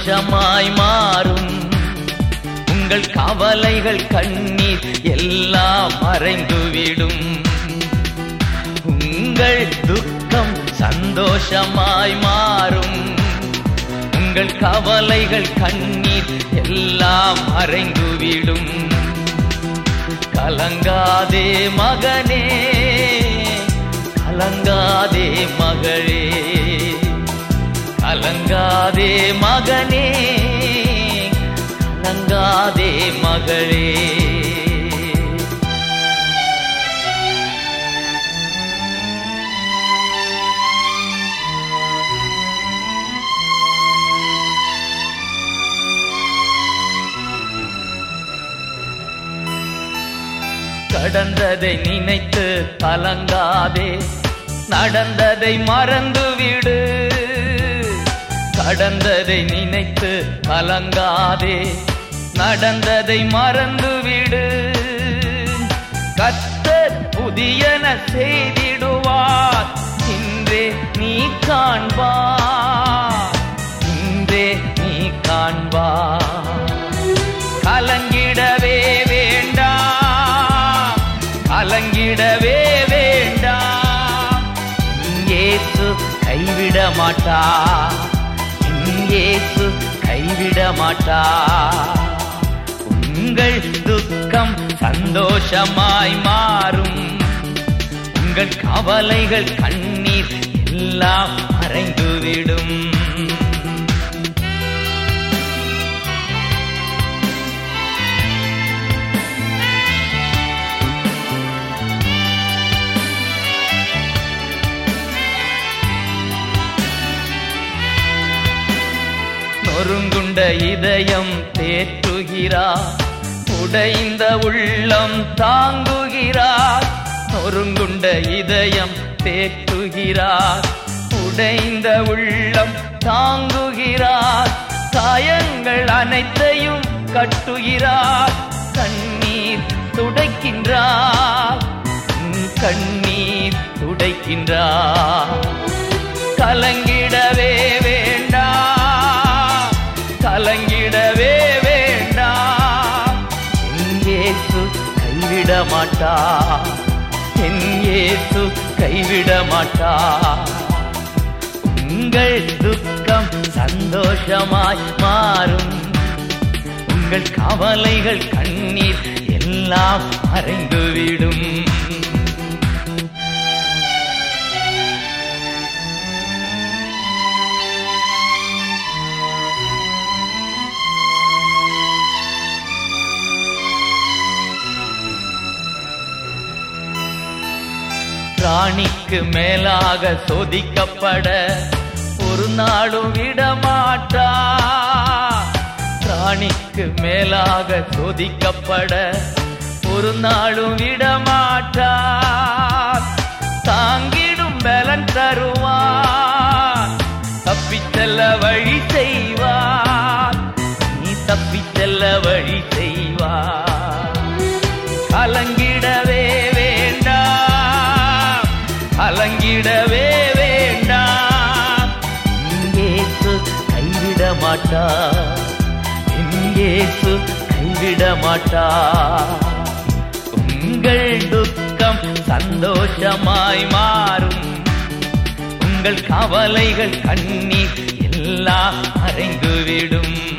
சந்தோஷமாய் மாறும். உங்கள் கவலைகள் கண்ணீர் எல்லாம் மறைந்துவிடும். உங்கள் துக்கம் சந்தோஷமாய் மாறும். உங்கள் கவலைகள் கண்ணீர் எல்லாம் மறைந்துவிடும். கலங்காதே மகனே கலங்காதே மகளே. கலங்காதே மகனே. கலங்காதே மகளே. கடந்ததை நினைத்து கலங்காதே. நடந்ததை மறந்துவிடு. கடந்ததை நினைத்து கலங்காதே. நடந்ததை மறந்துவிடு. கத்தர் புதியன செய்திடுவார். இன்றே நீ காண்பா இன்றே நீ காண்பா கலங்கிடவே வேண்டாம். கலங்கிடவே வேண்டாம். இயேசு கைவிட மாட்டா இயேசு கைவிட மாட்டா உங்கள் துக்கம் சந்தோஷமாய் மாறும். உங்கள் கவலைகள் கண்ணீர் எல்லாம் மறைந்துவிடும். நொறுங்குண்ட இதயம் தேற்றுகிறார் உடைந்த உள்ளம் தாங்குகிறார். நொறுங்குண்ட இதயம் தேற்றுகிறார். உடைந்த உள்ளம் தாங்குகிறார். காயங்கள் அனைத்தையும் கட்டுகிறார். கண்ணீர் துடைக்கின்றார். கண்ணீர் துடைக்கின்றார். கலங்கிடவே மாட்டா. என் இயேசு கைவிட மாட்டா. உங்கள் துக்கம் சந்தோஷமாய் மாறும். உங்கள் கவலைகள் கண்ணீர் எல்லாம் மறைந்துவிடும். ராணிக்கு மேலாக சோதிக்கப்பட ஒரு நாளும் விடமாட்டா. ராணிக்கு மேலாக சோதிக்கப்பட ஒரு நாளும் விடமாட்டா. மாட்டா. இங்கேசு கைவிட மாட்டா உங்கள் துக்கம் சந்தோஷமாய் மாறும். உங்கள் கவலைகள் கண்ணீர் எல்லாம் மறைந்துவிடும்.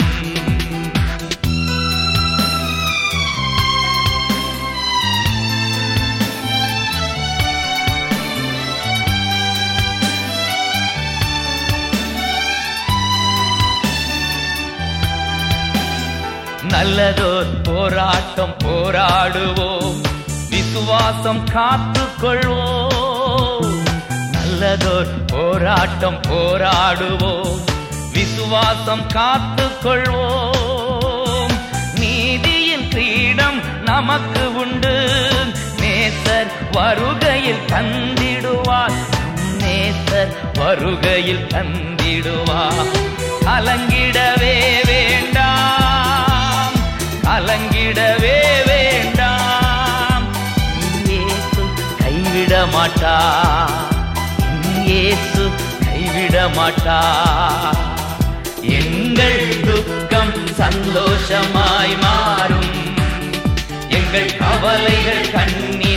நல்லதோர் போராட்டம் போராடுவோம். விசுவாசம் காத்துக்கொள்வோம். நல்லதோர் போராட்டம் போராடுவோம். விசுவாசம் காத்துக்கொள்வோம். நீதியின் கிரீடம் நமக்கு உண்டு. நேசர் வருகையில் தந்திடுவார். நேசர் வருகையில் தந்திடுவார். கலங்கிடவே கைவிட மாட்டா எங்கள் துக்கம் சந்தோஷமாய் மாறும். எங்கள் கவலைகள் கண்ணீர்